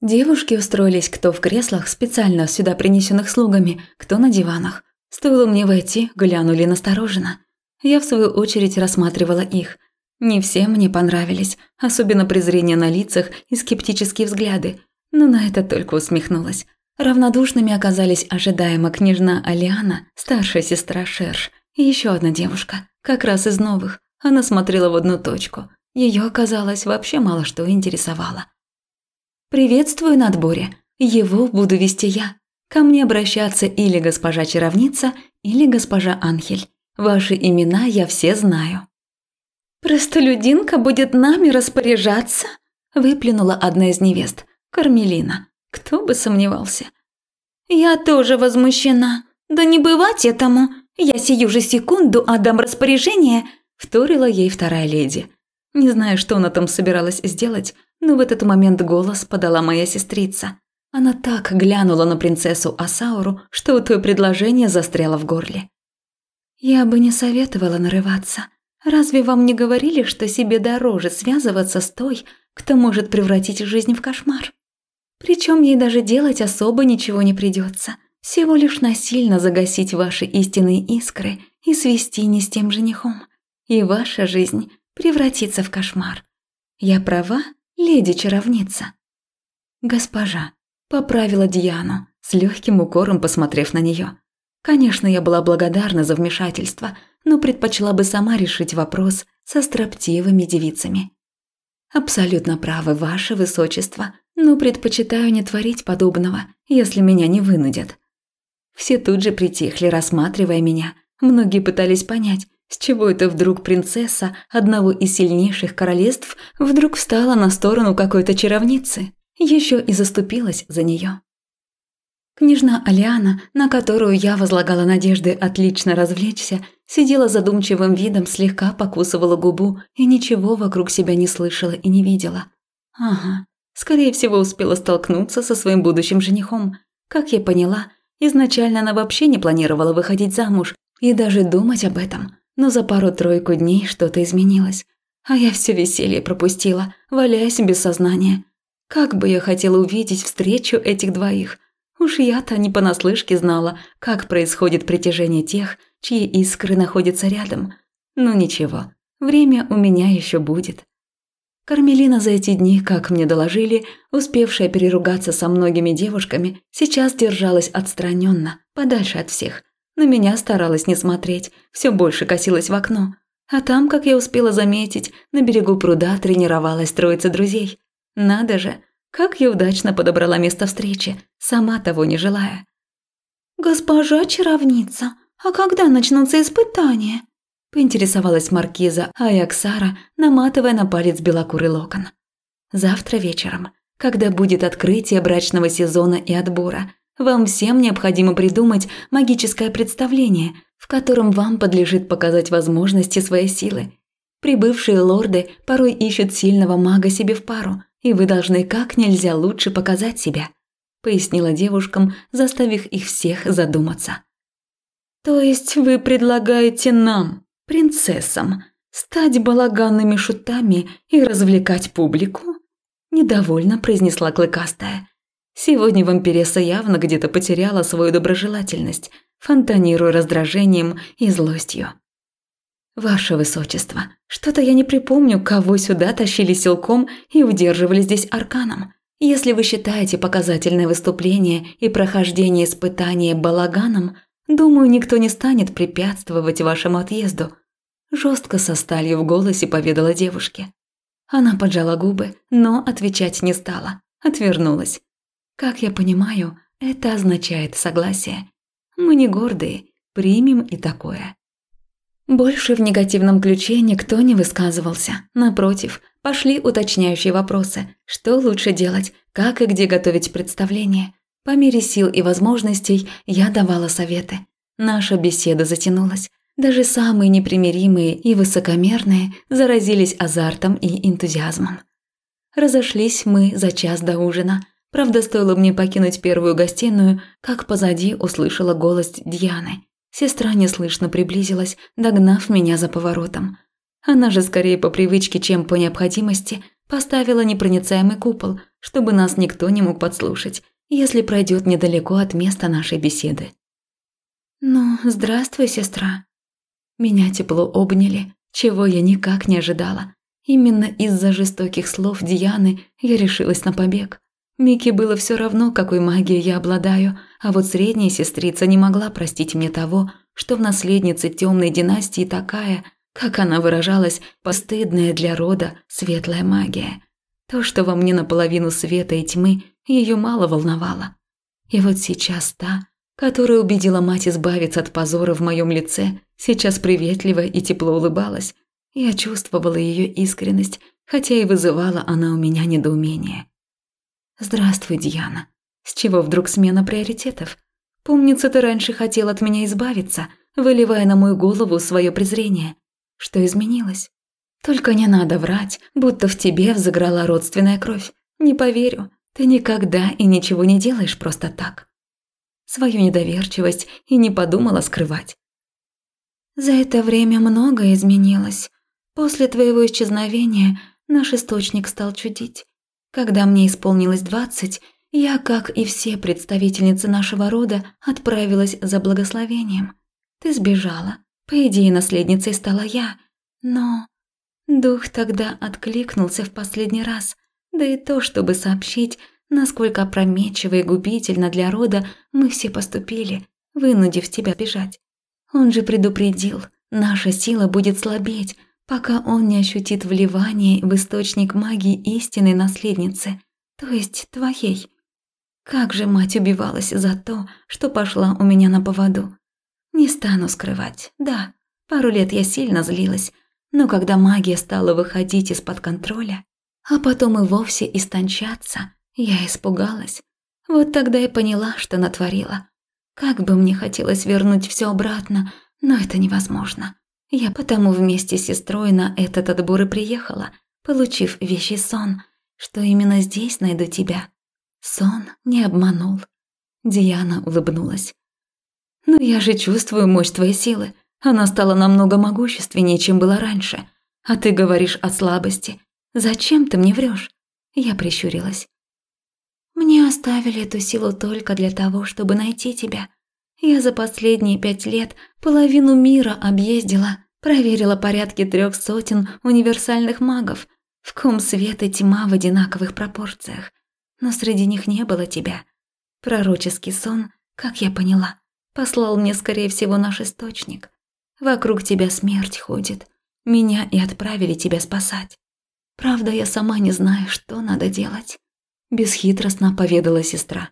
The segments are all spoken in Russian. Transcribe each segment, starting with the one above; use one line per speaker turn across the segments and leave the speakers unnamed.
Девушки устроились кто в креслах, специально сюда принесенных слугами, кто на диванах. Стоило мне войти, глянули настороженно. Я в свою очередь рассматривала их. Не все мне понравились, особенно презрение на лицах и скептические взгляды, но на это только усмехнулась. Равнодушными оказались ожидаемо княжна Алиана, старшая сестра Шерш, и еще одна девушка, как раз из новых. Она смотрела в одну точку. Ее, оказалось, вообще мало что интересовало. «Приветствую на отборе. Его буду вести я. Ко мне обращаться или госпожа Чаровница, или госпожа Анхель. Ваши имена я все знаю». «Простолюдинка будет нами распоряжаться?» – выплюнула одна из невест, Кармелина. Кто бы сомневался. «Я тоже возмущена. Да не бывать этому. Я сию же секунду отдам распоряжение», – вторила ей вторая леди. Не знаю, что она там собиралась сделать, но в этот момент голос подала моя сестрица. Она так глянула на принцессу Асауру, что у той предложение застряло в горле. «Я бы не советовала нарываться. Разве вам не говорили, что себе дороже связываться с той, кто может превратить жизнь в кошмар?» Причем ей даже делать особо ничего не придется. Всего лишь насильно загасить ваши истинные искры и свести не с тем женихом. И ваша жизнь превратится в кошмар. Я права, леди-чаровница?» «Госпожа», – поправила Диану, с легким укором посмотрев на нее. Конечно, я была благодарна за вмешательство, но предпочла бы сама решить вопрос со строптивыми девицами. «Абсолютно правы, ваше высочество», но предпочитаю не творить подобного, если меня не вынудят. Все тут же притихли, рассматривая меня. Многие пытались понять, с чего это вдруг принцесса одного из сильнейших королевств вдруг встала на сторону какой-то чаровницы, еще и заступилась за нее. Княжна Алиана, на которую я возлагала надежды отлично развлечься, сидела задумчивым видом, слегка покусывала губу и ничего вокруг себя не слышала и не видела. Ага, Скорее всего, успела столкнуться со своим будущим женихом. Как я поняла, изначально она вообще не планировала выходить замуж и даже думать об этом. Но за пару-тройку дней что-то изменилось. А я все веселье пропустила, валяясь без сознания. Как бы я хотела увидеть встречу этих двоих. Уж я-то не понаслышке знала, как происходит притяжение тех, чьи искры находятся рядом. Ну ничего, время у меня еще будет. Кармелина за эти дни, как мне доложили, успевшая переругаться со многими девушками, сейчас держалась отстраненно, подальше от всех. На меня старалась не смотреть, все больше косилась в окно. А там, как я успела заметить, на берегу пруда тренировалась троица друзей. Надо же, как я удачно подобрала место встречи, сама того не желая. «Госпожа чаровница, а когда начнутся испытания?» поинтересовалась маркиза Аяксара, наматывая на палец белокурый локон. «Завтра вечером, когда будет открытие брачного сезона и отбора, вам всем необходимо придумать магическое представление, в котором вам подлежит показать возможности своей силы. Прибывшие лорды порой ищут сильного мага себе в пару, и вы должны как нельзя лучше показать себя», пояснила девушкам, заставив их всех задуматься. «То есть вы предлагаете нам, принцессам, стать балаганными шутами и развлекать публику?» Недовольно произнесла Клыкастая. Сегодня вампиресса явно где-то потеряла свою доброжелательность, фонтанируя раздражением и злостью. «Ваше Высочество, что-то я не припомню, кого сюда тащили силком и удерживали здесь арканом. Если вы считаете показательное выступление и прохождение испытания балаганом, Думаю, никто не станет препятствовать вашему отъезду. Жестко со сталью в голосе поведала девушке. Она поджала губы, но отвечать не стала, отвернулась. Как я понимаю, это означает согласие. Мы не гордые, примем и такое. Больше в негативном ключе никто не высказывался. Напротив, пошли уточняющие вопросы. Что лучше делать, как и где готовить представление. По мере сил и возможностей я давала советы. Наша беседа затянулась. Даже самые непримиримые и высокомерные заразились азартом и энтузиазмом. Разошлись мы за час до ужина. Правда, стоило мне покинуть первую гостиную, как позади услышала голос Дианы. Сестра неслышно приблизилась, догнав меня за поворотом. Она же скорее по привычке, чем по необходимости, поставила непроницаемый купол, чтобы нас никто не мог подслушать, если пройдет недалеко от места нашей беседы. «Ну, здравствуй, сестра». Меня тепло обняли, чего я никак не ожидала. Именно из-за жестоких слов Дианы я решилась на побег. Мике было все равно, какой магией я обладаю, а вот средняя сестрица не могла простить мне того, что в наследнице темной династии такая, как она выражалась, постыдная для рода светлая магия. То, что во мне наполовину света и тьмы, ее мало волновало. И вот сейчас та, которая убедила мать избавиться от позора в моем лице, сейчас приветливо и тепло улыбалась. Я чувствовала ее искренность, хотя и вызывала она у меня недоумение. «Здравствуй, Диана. С чего вдруг смена приоритетов? Помнится, ты раньше хотел от меня избавиться, выливая на мою голову свое презрение. Что изменилось? Только не надо врать, будто в тебе взыграла родственная кровь. Не поверю, ты никогда и ничего не делаешь просто так свою недоверчивость и не подумала скрывать. За это время многое изменилось. После твоего исчезновения наш источник стал чудить. Когда мне исполнилось двадцать, я, как и все представительницы нашего рода, отправилась за благословением. Ты сбежала. По идее, наследницей стала я. Но дух тогда откликнулся в последний раз. Да и то, чтобы сообщить, насколько опрометчиво и губительно для рода мы все поступили, вынудив тебя бежать. Он же предупредил, наша сила будет слабеть, пока он не ощутит вливание в источник магии истинной наследницы, то есть твоей. Как же мать убивалась за то, что пошла у меня на поводу. Не стану скрывать, да, пару лет я сильно злилась, но когда магия стала выходить из-под контроля, а потом и вовсе истончаться – я испугалась. Вот тогда и поняла, что натворила. Как бы мне хотелось вернуть все обратно, но это невозможно. Я потому вместе с сестрой на этот отбор и приехала, получив вещий сон, что именно здесь найду тебя. Сон не обманул. Диана улыбнулась. «Ну я же чувствую мощь твоей силы. Она стала намного могущественнее, чем была раньше. А ты говоришь о слабости. Зачем ты мне врешь? Я прищурилась. Мне оставили эту силу только для того, чтобы найти тебя. Я за последние пять лет половину мира объездила, проверила порядки трех сотен универсальных магов, в ком свет и тьма в одинаковых пропорциях. Но среди них не было тебя. Пророческий сон, как я поняла, послал мне, скорее всего, наш источник. Вокруг тебя смерть ходит. Меня и отправили тебя спасать. Правда, я сама не знаю, что надо делать бесхитростно поведала сестра.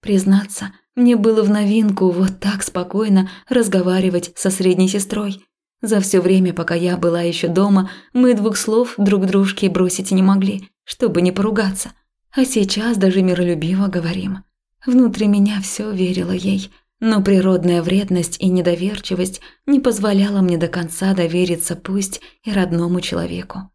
Признаться, мне было в новинку вот так спокойно разговаривать со средней сестрой. За все время, пока я была еще дома, мы двух слов друг дружке бросить не могли, чтобы не поругаться. А сейчас даже миролюбиво говорим. Внутри меня все верило ей, но природная вредность и недоверчивость не позволяла мне до конца довериться пусть и родному человеку.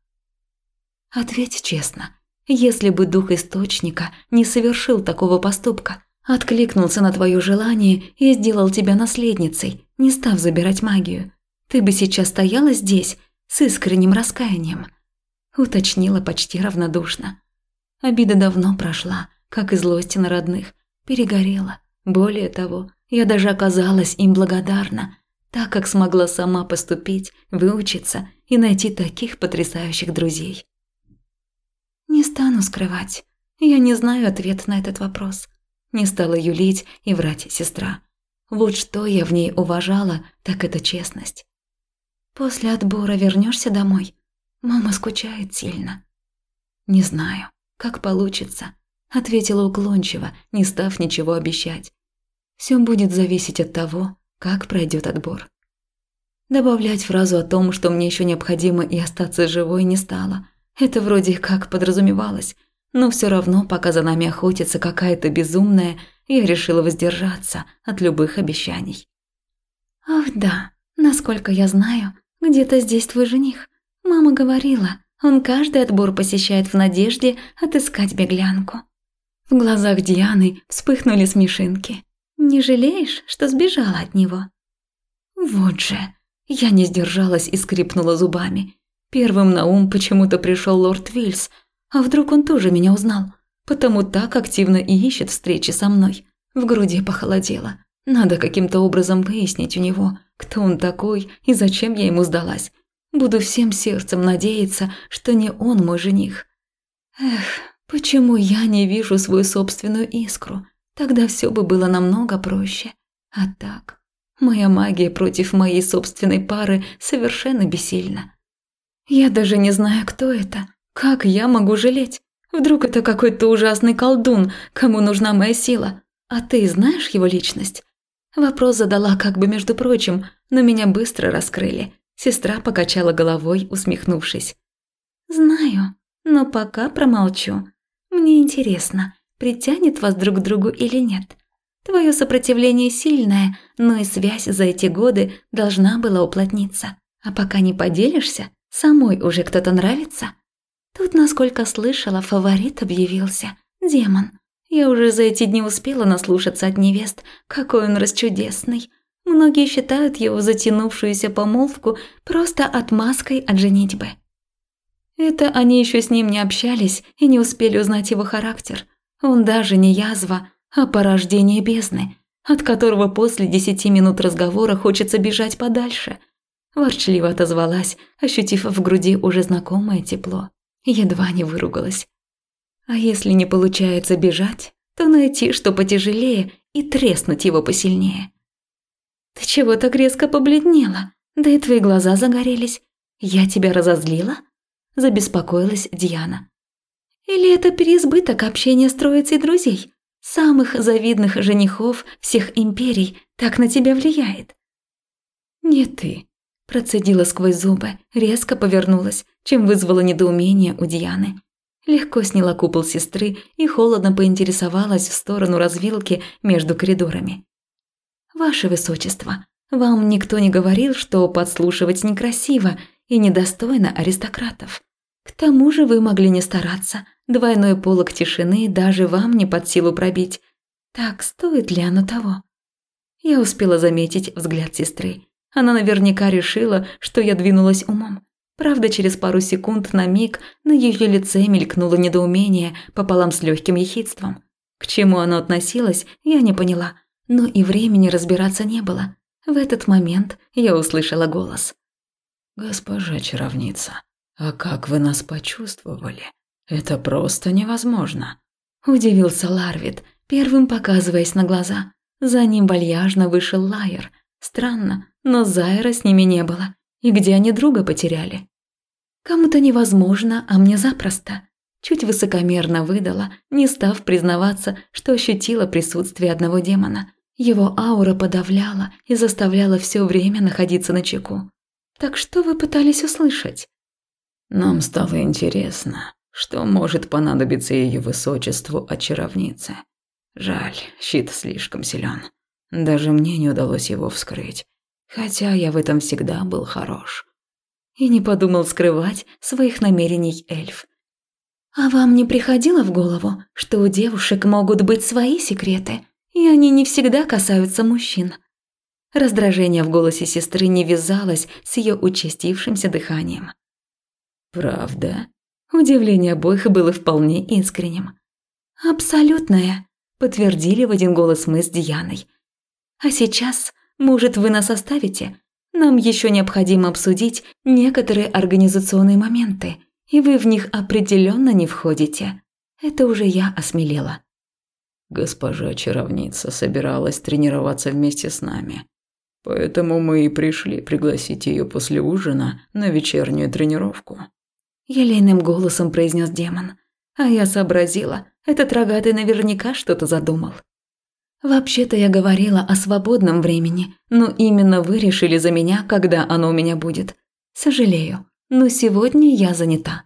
Ответь честно, если бы дух источника не совершил такого поступка, откликнулся на твое желание и сделал тебя наследницей, не став забирать магию, ты бы сейчас стояла здесь с искренним раскаянием. Уточнила почти равнодушно. Обида давно прошла, как и злость на родных, перегорела. Более того, я даже оказалась им благодарна, так как смогла сама поступить, выучиться и найти таких потрясающих друзей. Не стану скрывать. Я не знаю ответ на этот вопрос. Не стала юлить и врать сестра. Вот что я в ней уважала, так это честность. После отбора вернешься домой? Мама скучает сильно. Не знаю, как получится, ответила уклончиво, не став ничего обещать. Все будет зависеть от того, как пройдет отбор. Добавлять фразу о том, что мне еще необходимо и остаться живой, не стала. Это вроде как подразумевалось, но все равно, пока за нами охотится какая-то безумная, я решила воздержаться от любых обещаний. «Ах да, насколько я знаю, где-то здесь твой жених. Мама говорила, он каждый отбор посещает в надежде отыскать беглянку». В глазах Дианы вспыхнули смешинки. «Не жалеешь, что сбежала от него?» «Вот же!» Я не сдержалась и скрипнула зубами. Первым на ум почему-то пришел лорд Вильс, А вдруг он тоже меня узнал? Потому так активно и ищет встречи со мной. В груди похолодело. Надо каким-то образом выяснить у него, кто он такой и зачем я ему сдалась. Буду всем сердцем надеяться, что не он мой жених. Эх, почему я не вижу свою собственную искру? Тогда все бы было намного проще. А так, моя магия против моей собственной пары совершенно бессильна. Я даже не знаю, кто это. Как я могу жалеть? Вдруг это какой-то ужасный колдун, кому нужна моя сила? А ты знаешь его личность? Вопрос задала как бы между прочим, но меня быстро раскрыли. Сестра покачала головой, усмехнувшись. «Знаю, но пока промолчу. Мне интересно, притянет вас друг к другу или нет. Твое сопротивление сильное, но и связь за эти годы должна была уплотниться. А пока не поделишься, самой уже кто-то нравится. Тут, насколько слышала, фаворит объявился. Демон. Я уже за эти дни успела наслушаться от невест, какой он расчудесный. Многие считают его затянувшуюся помолвку просто отмазкой от женитьбы. Это они еще с ним не общались и не успели узнать его характер. Он даже не язва, а порождение бездны, от которого после десяти минут разговора хочется бежать подальше. Ворчливо отозвалась, ощутив в груди уже знакомое тепло. Едва не выругалась. А если не получается бежать, то найти что потяжелее и треснуть его посильнее. Ты чего так резко побледнела? Да и твои глаза загорелись. Я тебя разозлила? Забеспокоилась Диана. Или это переизбыток общения с троицей друзей? Самых завидных женихов всех империй так на тебя влияет? Не ты, процедила сквозь зубы, резко повернулась, чем вызвало недоумение у Дианы. Легко сняла купол сестры и холодно поинтересовалась в сторону развилки между коридорами. «Ваше Высочество, вам никто не говорил, что подслушивать некрасиво и недостойно аристократов. К тому же вы могли не стараться, двойной полог тишины даже вам не под силу пробить. Так стоит ли оно того?» Я успела заметить взгляд сестры. Она наверняка решила, что я двинулась умом. Правда, через пару секунд на миг на ее лице мелькнуло недоумение пополам с легким ехидством. К чему оно относилось, я не поняла, но и времени разбираться не было. В этот момент я услышала голос.
«Госпожа чаровница, а как вы нас почувствовали? Это просто невозможно!»
Удивился Ларвит, первым показываясь на глаза. За ним вальяжно вышел Лайер. Странно, но Зайра с ними не было. И где они друга потеряли? Кому-то невозможно, а мне запросто. Чуть высокомерно выдала, не став признаваться, что ощутила присутствие одного демона. Его аура подавляла и заставляла все время находиться на чеку. Так что вы пытались услышать?
Нам стало интересно, что может понадобиться ее высочеству очаровнице. Жаль, щит слишком силен. Даже мне не удалось его вскрыть, хотя я в этом всегда был хорош
и не подумал скрывать своих намерений эльф. «А вам не приходило в голову, что у девушек могут быть свои секреты, и они не всегда касаются мужчин?» Раздражение в голосе сестры не вязалось с ее участившимся дыханием.
«Правда?»
Удивление обоих было вполне искренним. «Абсолютное», – подтвердили в один голос мы с Дианой. «А сейчас, может, вы нас оставите? Нам еще необходимо обсудить некоторые организационные моменты, и вы в них определенно не входите. Это уже я осмелела.
Госпожа чаровница собиралась тренироваться вместе с нами. Поэтому мы и пришли пригласить ее после ужина на вечернюю тренировку.
Елейным голосом произнес демон. А я сообразила, этот рогатый наверняка что-то задумал. Вообще-то я говорила о свободном времени, но именно вы решили за меня, когда оно у меня будет. Сожалею, но сегодня я занята.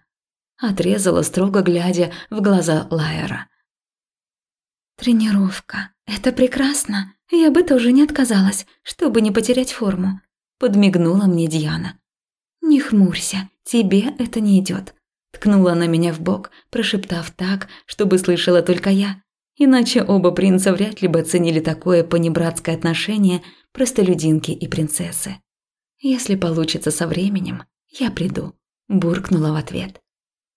Отрезала строго глядя в глаза Лайера. Тренировка. Это прекрасно. Я бы тоже не отказалась, чтобы не потерять форму. Подмигнула мне Диана. Не хмурься, тебе это не идет. Ткнула она меня в бок, прошептав так, чтобы слышала только я. Иначе оба принца вряд ли бы оценили такое понебратское отношение простолюдинки и принцессы. «Если получится со временем, я приду», – буркнула в ответ.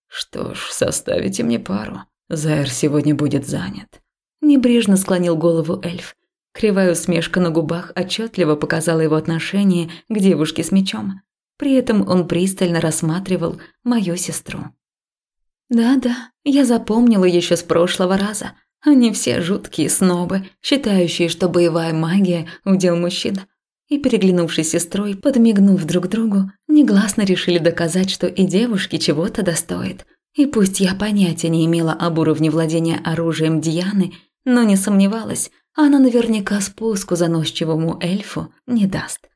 Что ж, составите мне пару. Зайр сегодня будет занят.
Небрежно склонил голову эльф. Кривая усмешка на губах отчетливо показала его отношение к девушке с мечом. При этом он пристально рассматривал мою сестру. Да-да, я запомнила еще с прошлого раза. Они все жуткие снобы, считающие, что боевая магия – удел мужчин. И, переглянувшись сестрой, подмигнув друг другу, негласно решили доказать, что и девушки чего-то достоит. И пусть я понятия не имела об уровне владения оружием Дианы, но не сомневалась, она наверняка спуску заносчивому эльфу не даст.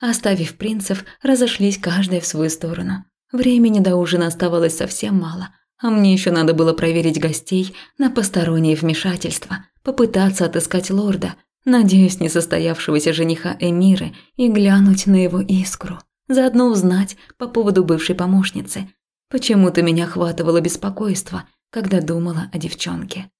Оставив принцев, разошлись каждая в свою сторону. Времени до ужина оставалось совсем мало, а мне еще надо было проверить гостей на постороннее вмешательство, попытаться отыскать лорда, надеюсь, несостоявшегося жениха Эмиры, и глянуть на его искру. Заодно узнать по поводу бывшей помощницы. Почему-то меня охватывало беспокойство, когда думала о девчонке.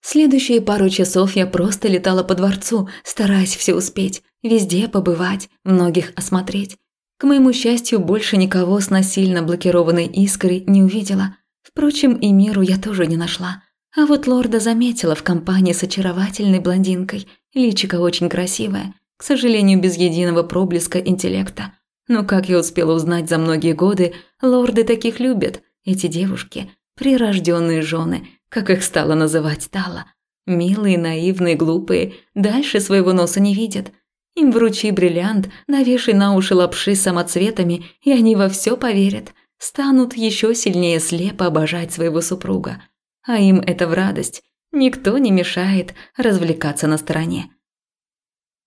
Следующие пару часов я просто летала по дворцу, стараясь все успеть, везде побывать, многих осмотреть. К моему счастью, больше никого с насильно блокированной искрой не увидела. Впрочем, и миру я тоже не нашла. А вот лорда заметила в компании с очаровательной блондинкой. Личико очень красивое, к сожалению, без единого проблеска интеллекта. Но, как я успела узнать за многие годы, лорды таких любят. Эти девушки – прирожденные жены, как их стала называть Тала. Милые, наивные, глупые, дальше своего носа не видят – им вручи бриллиант, навешай на уши лапши самоцветами, и они во все поверят. Станут еще сильнее слепо обожать своего супруга. А им это в радость. Никто не мешает развлекаться на стороне.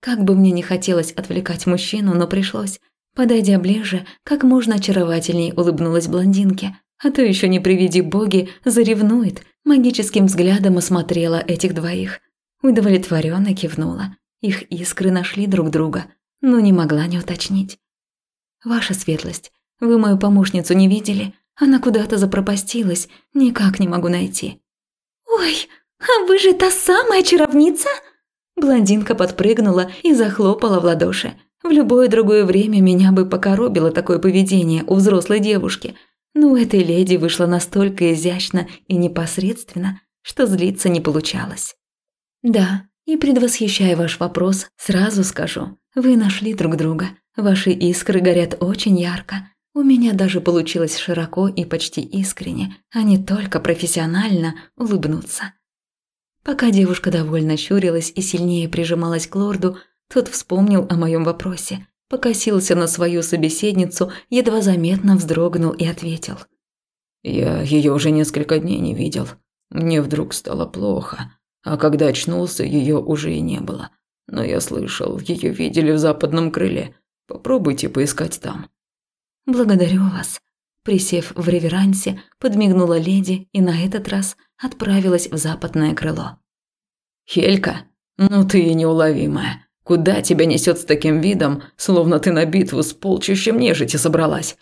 Как бы мне не хотелось отвлекать мужчину, но пришлось. Подойдя ближе, как можно очаровательней улыбнулась блондинке, а то еще не приведи боги, заревнует. Магическим взглядом осмотрела этих двоих. Удовлетворенно кивнула. Их искры нашли друг друга, но не могла не уточнить. «Ваша светлость, вы мою помощницу не видели? Она куда-то запропастилась, никак не могу найти». «Ой, а вы же та самая чаровница?» Блондинка подпрыгнула и захлопала в ладоши. В любое другое время меня бы покоробило такое поведение у взрослой девушки, но у этой леди вышло настолько изящно и непосредственно, что злиться не получалось. «Да, и предвосхищая ваш вопрос, сразу скажу, вы нашли друг друга. Ваши искры горят очень ярко. У меня даже получилось широко и почти искренне, а не только профессионально улыбнуться. Пока девушка довольно щурилась и сильнее прижималась к лорду, тот вспомнил о моем вопросе, покосился на свою собеседницу, едва заметно вздрогнул и ответил.
«Я ее уже несколько дней не видел. Мне вдруг стало плохо. А когда очнулся, ее уже и не было. Но я слышал, ее видели в западном крыле. Попробуйте поискать там.
Благодарю вас. Присев в реверансе, подмигнула леди и на этот раз отправилась в западное крыло.
Хелька, ну ты и неуловимая. Куда тебя несет с таким видом, словно ты на битву с полчищем нежити собралась?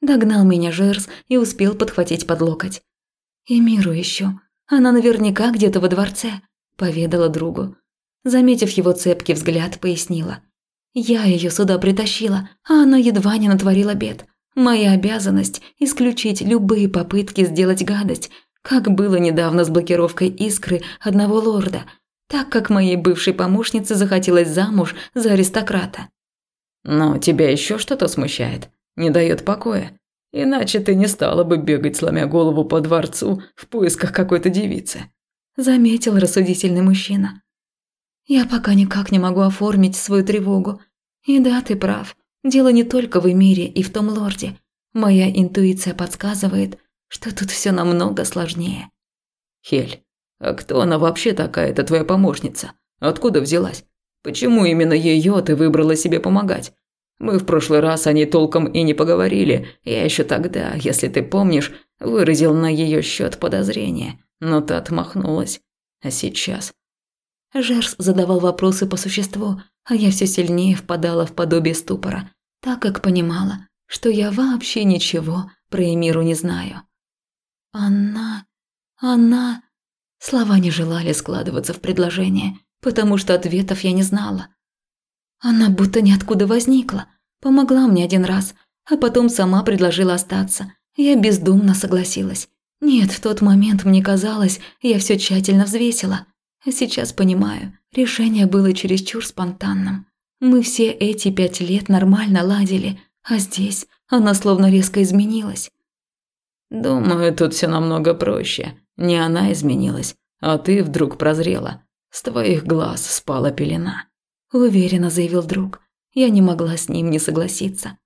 Догнал меня Жерс и успел подхватить под локоть. И миру еще. Она наверняка где-то во дворце, поведала другу. Заметив его цепкий взгляд, пояснила. Я ее сюда притащила, а она едва не натворила бед. Моя обязанность – исключить любые попытки сделать гадость, как было недавно с блокировкой искры одного лорда, так как моей бывшей помощнице захотелось замуж за аристократа.
«Но тебя еще что-то смущает? Не дает покоя?» Иначе ты не стала бы бегать, сломя голову по дворцу в поисках какой-то девицы.
Заметил рассудительный мужчина. Я пока никак не могу оформить свою тревогу. И да, ты прав. Дело не только в Эмире и в том лорде. Моя интуиция подсказывает, что тут все намного сложнее.
Хель, а кто она вообще такая, эта твоя помощница? Откуда взялась? Почему именно ее ты выбрала себе помогать? Мы в прошлый раз о ней толком и не поговорили. Я еще тогда, если ты помнишь, выразил на ее счет подозрение, но та отмахнулась. А сейчас?
Жерс задавал вопросы по существу, а я все сильнее впадала в подобие ступора, так как понимала, что я вообще ничего про Эмиру не знаю. Она... она... Слова не желали складываться в предложение, потому что ответов я не знала. Она будто ниоткуда возникла, помогла мне один раз, а потом сама предложила остаться. Я бездумно согласилась. Нет, в тот момент мне казалось, я все тщательно взвесила. А сейчас понимаю, решение было чересчур спонтанным. Мы все эти пять лет нормально ладили, а здесь она словно резко изменилась.
Думаю, тут все намного проще. Не она изменилась, а ты вдруг прозрела. С твоих глаз спала пелена.
Уверенно заявил друг. Я не могла с ним не согласиться.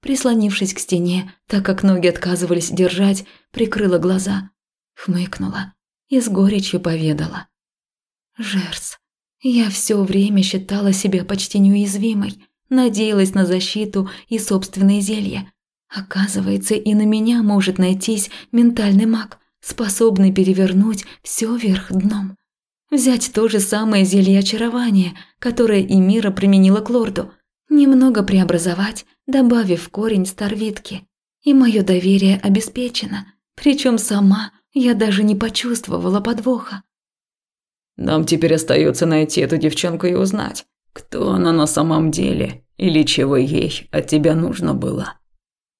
Прислонившись к стене, так как ноги отказывались держать, прикрыла глаза, хмыкнула и с горечью поведала. «Жерс, я все время считала себя почти неуязвимой, надеялась на защиту и собственные зелья. Оказывается, и на меня может найтись ментальный маг, способный перевернуть все вверх дном. Взять то же самое зелье очарования, которое и Мира применила к лорду – Немного преобразовать, добавив корень старвитки. И мое доверие обеспечено. Причем сама я даже не почувствовала подвоха.
Нам теперь остается найти эту девчонку и узнать, кто она на самом деле или чего ей от тебя нужно было.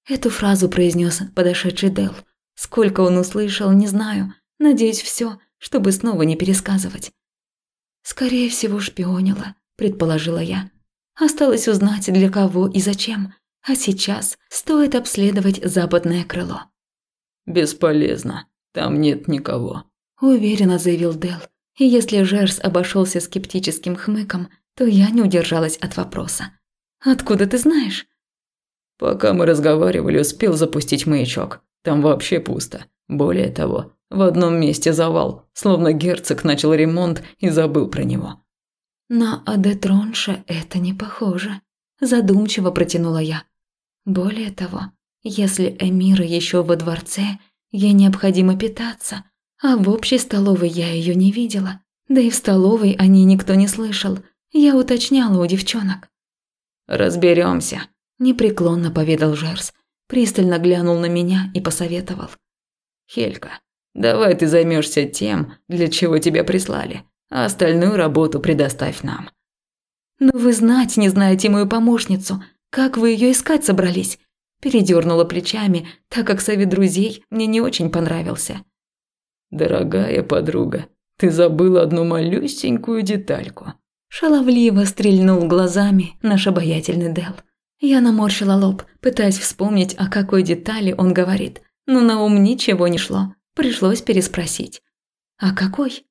Эту фразу произнес подошедший Дел. Сколько он услышал, не знаю. Надеюсь, все, чтобы снова не пересказывать. Скорее всего, шпионила, предположила я. Осталось узнать, для кого и зачем. А сейчас стоит обследовать западное крыло.
«Бесполезно. Там нет никого», –
уверенно заявил Дел. И если Жерс обошелся скептическим хмыком, то я не удержалась от вопроса. «Откуда ты знаешь?»
«Пока мы разговаривали, успел запустить маячок. Там вообще пусто. Более того, в одном месте завал, словно герцог начал ремонт и забыл про него.
На Адетронша это не похоже. Задумчиво протянула я. Более того, если Эмира еще во дворце, ей необходимо питаться, а в общей столовой я ее не видела. Да и в столовой о ней никто не слышал. Я уточняла у девчонок.
Разберемся,
непреклонно поведал Жерс, пристально глянул на меня и посоветовал.
Хелька, давай ты займешься тем, для чего тебя прислали а остальную работу предоставь нам».
«Но вы знать не знаете мою помощницу. Как вы ее искать собрались?» Передернула плечами, так как совет друзей мне не очень понравился.
«Дорогая подруга, ты забыла одну малюсенькую детальку».
Шаловливо стрельнул глазами наш обаятельный Дел. Я наморщила лоб, пытаясь вспомнить, о какой детали он говорит, но на ум ничего не шло. Пришлось переспросить. «А какой?»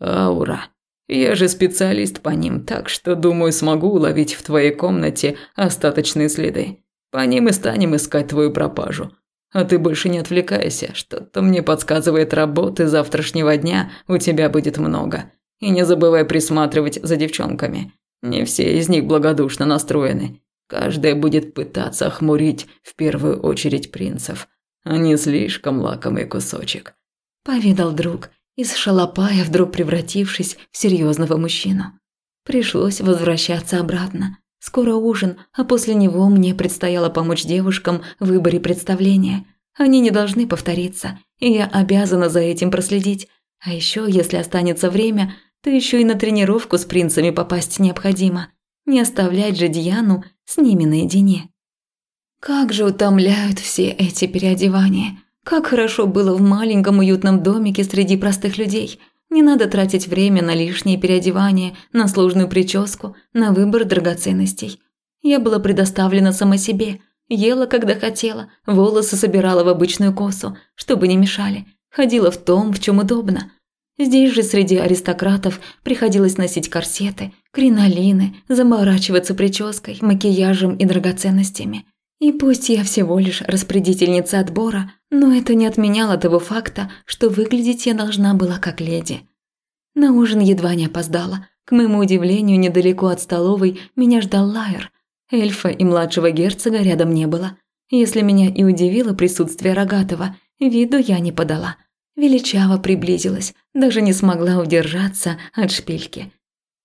Аура. Я же специалист по ним, так что, думаю, смогу уловить в твоей комнате остаточные следы. По ним и станем искать твою пропажу. А ты больше не отвлекайся, что-то мне подсказывает работы завтрашнего дня у тебя будет много. И не забывай присматривать за девчонками. Не все из них благодушно настроены. Каждая будет пытаться охмурить в первую очередь принцев. Они слишком лакомый кусочек.
Поведал друг из шалопая вдруг превратившись в серьезного мужчину. Пришлось возвращаться обратно. Скоро ужин, а после него мне предстояло помочь девушкам в выборе представления. Они не должны повториться, и я обязана за этим проследить. А еще, если останется время, то еще и на тренировку с принцами попасть необходимо. Не оставлять же Диану с ними наедине. Как же утомляют все эти переодевания. Как хорошо было в маленьком уютном домике среди простых людей. Не надо тратить время на лишние переодевания, на сложную прическу, на выбор драгоценностей. Я была предоставлена сама себе. Ела, когда хотела, волосы собирала в обычную косу, чтобы не мешали. Ходила в том, в чем удобно. Здесь же среди аристократов приходилось носить корсеты, кринолины, заморачиваться прической, макияжем и драгоценностями. И пусть я всего лишь распорядительница отбора, но это не отменяло того факта, что выглядеть я должна была как леди. На ужин едва не опоздала. К моему удивлению, недалеко от столовой меня ждал Лайер. Эльфа и младшего герцога рядом не было. Если меня и удивило присутствие Рогатого, виду я не подала. Величаво приблизилась, даже не смогла удержаться от шпильки.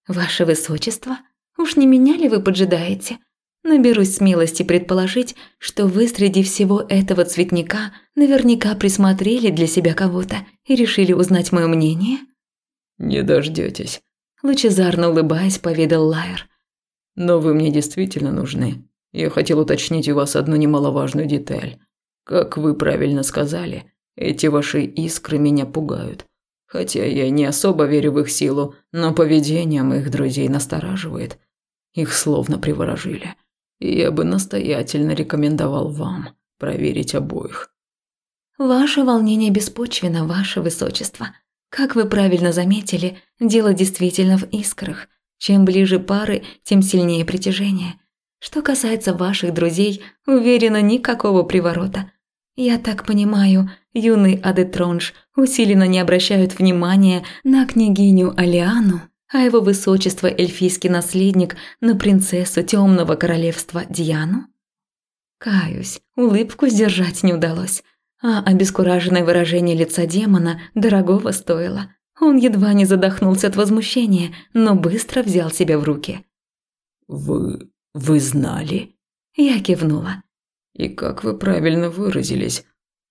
«Ваше высочество, уж не меня ли вы поджидаете?» Наберусь смелости предположить, что вы среди всего этого цветника наверняка присмотрели для себя кого-то и решили узнать мое мнение?
Не дождетесь.
Лучезарно улыбаясь, поведал Лайер.
Но вы мне действительно нужны. Я хотел уточнить у вас одну немаловажную деталь. Как вы правильно сказали, эти ваши искры меня пугают. Хотя я не особо верю в их силу, но поведение моих друзей настораживает. Их словно приворожили. Я бы настоятельно рекомендовал вам проверить обоих.
Ваше волнение беспочвенно, ваше высочество. Как вы правильно заметили, дело действительно в искрах. Чем ближе пары, тем сильнее притяжение. Что касается ваших друзей, уверена, никакого приворота. Я так понимаю, юный Адетронж усиленно не обращают внимания на княгиню Алиану, а его высочество эльфийский наследник на принцессу темного королевства Диану? Каюсь, улыбку сдержать не удалось, а обескураженное выражение лица демона дорогого стоило. Он едва не задохнулся от возмущения, но быстро взял себя в руки.
«Вы... вы знали?»
Я кивнула.
И как вы правильно выразились,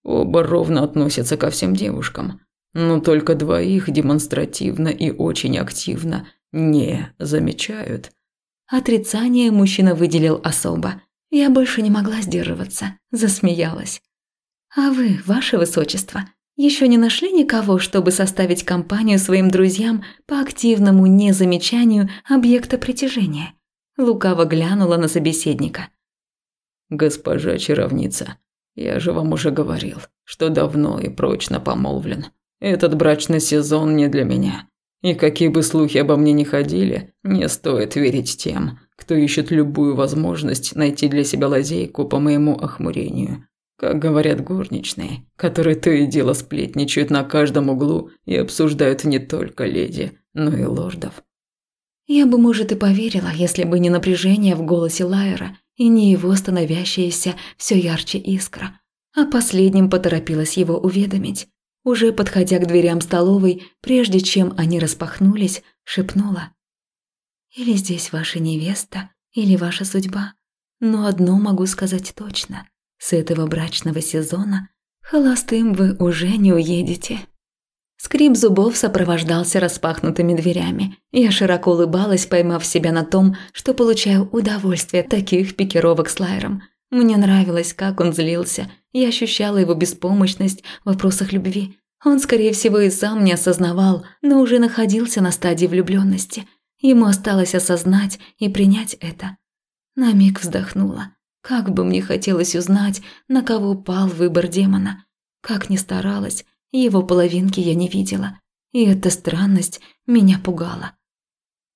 оба ровно относятся ко всем девушкам, но только двоих демонстративно и очень активно не замечают.
Отрицание мужчина выделил особо. Я больше не могла сдерживаться, засмеялась. А вы, ваше высочество, еще не нашли никого, чтобы составить компанию своим друзьям по активному незамечанию объекта притяжения? Лукаво глянула на собеседника.
«Госпожа чаровница, я же вам уже говорил, что давно и прочно помолвлен. Этот брачный сезон не для меня. И какие бы слухи обо мне ни ходили, не стоит верить тем, кто ищет любую возможность найти для себя лазейку по моему охмурению. Как говорят горничные, которые то и дело сплетничают на каждом углу и обсуждают не только леди, но и лордов.
Я бы, может, и поверила, если бы не напряжение в голосе Лайера и не его становящаяся все ярче искра. А последним поторопилась его уведомить. Уже подходя к дверям столовой, прежде чем они распахнулись, шепнула. «Или здесь ваша невеста, или ваша судьба. Но одно могу сказать точно. С этого брачного сезона холостым вы уже не уедете». Скрип зубов сопровождался распахнутыми дверями. Я широко улыбалась, поймав себя на том, что получаю удовольствие от таких пикировок с Лайером. Мне нравилось, как он злился. Я ощущала его беспомощность в вопросах любви. Он, скорее всего, и сам не осознавал, но уже находился на стадии влюбленности. Ему осталось осознать и принять это. На миг вздохнула. Как бы мне хотелось узнать, на кого пал выбор демона. Как ни старалась, его половинки я не видела, и эта странность меня пугала.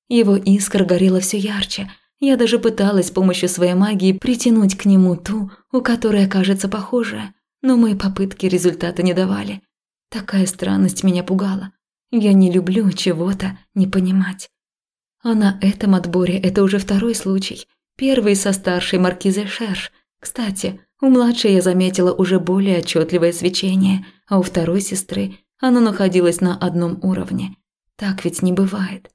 Его искра горела все ярче. Я даже пыталась с помощью своей магии притянуть к нему ту, у которой окажется похожая, но мои попытки результата не давали. Такая странность меня пугала. Я не люблю чего-то не понимать. А на этом отборе это уже второй случай. Первый со старшей маркизой Шерш. Кстати, у младшей я заметила уже более отчетливое свечение, а у второй сестры оно находилось на одном уровне. Так ведь не бывает.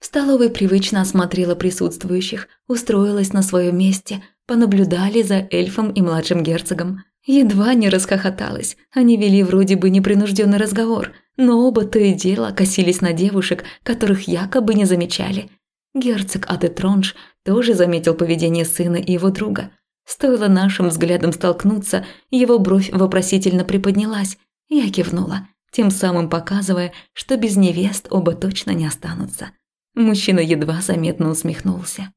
В столовой привычно осмотрела присутствующих, устроилась на своем месте, понаблюдали за эльфом и младшим герцогом. Едва не расхохоталась, они вели вроде бы непринужденный разговор, но оба то и дело косились на девушек, которых якобы не замечали. Герцог Адетронж тоже заметил поведение сына и его друга – Стоило нашим взглядом столкнуться, его бровь вопросительно приподнялась. Я кивнула, тем самым показывая, что без невест оба точно не останутся. Мужчина едва заметно усмехнулся.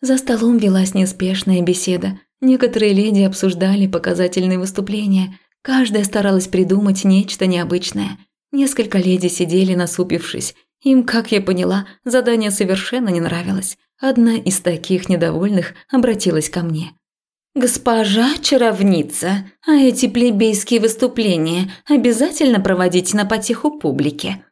За столом велась неспешная беседа. Некоторые леди обсуждали показательные выступления. Каждая старалась придумать нечто необычное. Несколько леди сидели насупившись. Им, как я поняла, задание совершенно не нравилось. Одна из таких недовольных обратилась ко мне. «Госпожа чаровница, а эти плебейские выступления обязательно проводить на потеху публике?»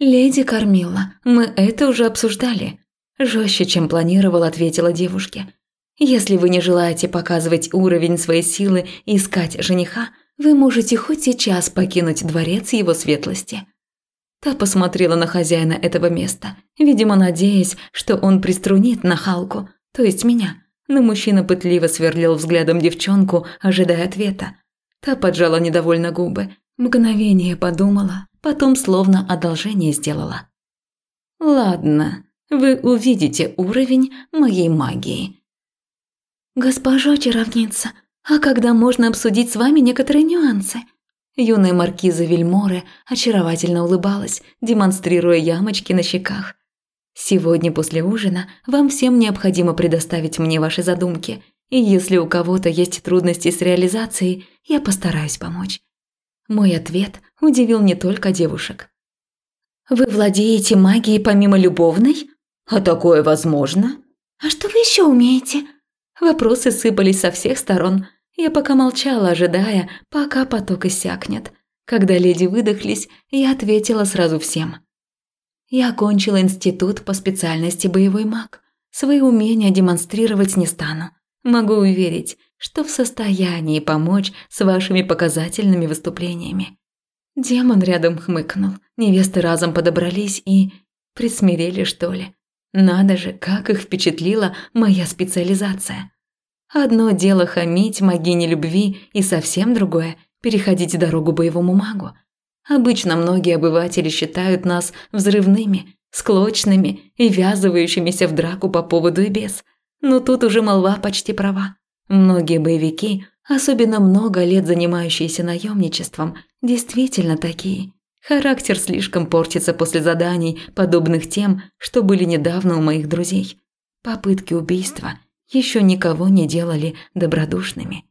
«Леди Кормила, мы это уже обсуждали», – жестче, чем планировал, ответила девушке. «Если вы не желаете показывать уровень своей силы и искать жениха, вы можете хоть сейчас покинуть дворец его светлости». Та посмотрела на хозяина этого места, видимо, надеясь, что он приструнит нахалку, то есть меня. Но мужчина пытливо сверлил взглядом девчонку, ожидая ответа. Та поджала недовольно губы, мгновение подумала, потом словно одолжение сделала. «Ладно, вы увидите уровень моей магии». «Госпожа чаровница, А когда можно обсудить с вами некоторые нюансы? Юная маркиза Вильморе очаровательно улыбалась, демонстрируя ямочки на щеках. Сегодня после ужина вам всем необходимо предоставить мне ваши задумки, и если у кого-то есть трудности с реализацией, я постараюсь помочь. Мой ответ удивил не только девушек. Вы владеете магией помимо любовной? А такое возможно? А что вы еще умеете? Вопросы сыпались со всех сторон. Я пока молчала, ожидая, пока поток иссякнет. Когда леди выдохлись, я ответила сразу всем. Я окончила институт по специальности боевой маг. Свои умения демонстрировать не стану. Могу уверить, что в состоянии помочь с вашими показательными выступлениями. Демон рядом хмыкнул. Невесты разом подобрались и... присмирели, что ли. Надо же, как их впечатлила моя специализация. Одно дело хамить магине любви, и совсем другое – переходить дорогу боевому магу. Обычно многие обыватели считают нас взрывными, склочными и ввязывающимися в драку по поводу и без. Но тут уже молва почти права. Многие боевики, особенно много лет занимающиеся наемничеством, действительно такие. Характер слишком портится после заданий, подобных тем, что были недавно у моих друзей. Попытки убийства еще никого не делали добродушными.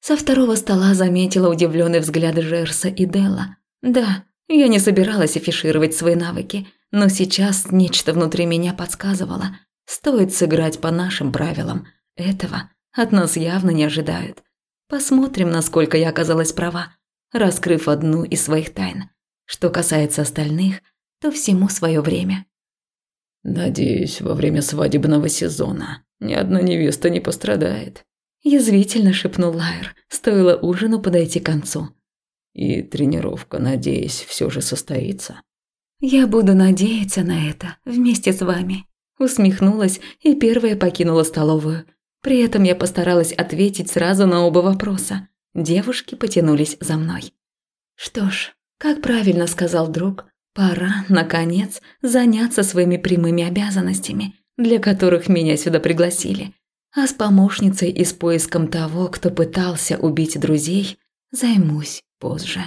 Со второго стола заметила удивленный взгляд Жерса и Делла. Да, я не собиралась афишировать свои навыки, но сейчас нечто внутри меня подсказывало. Стоит сыграть по нашим правилам. Этого от нас явно не ожидают. Посмотрим, насколько я оказалась права, раскрыв одну из своих тайн. Что касается остальных, то всему свое время.
«Надеюсь, во время свадебного сезона ни одна невеста не пострадает»,
язвительно шепнул Лайер, стоило ужину подойти к концу.
И тренировка, надеюсь, все же состоится.
Я буду надеяться на это вместе с вами. Усмехнулась и первая покинула столовую. При этом я постаралась ответить сразу на оба вопроса. Девушки потянулись за мной. Что ж, как правильно сказал друг, пора, наконец, заняться своими прямыми обязанностями, для которых меня сюда пригласили. А с помощницей и с поиском того, кто пытался убить друзей, займусь позже.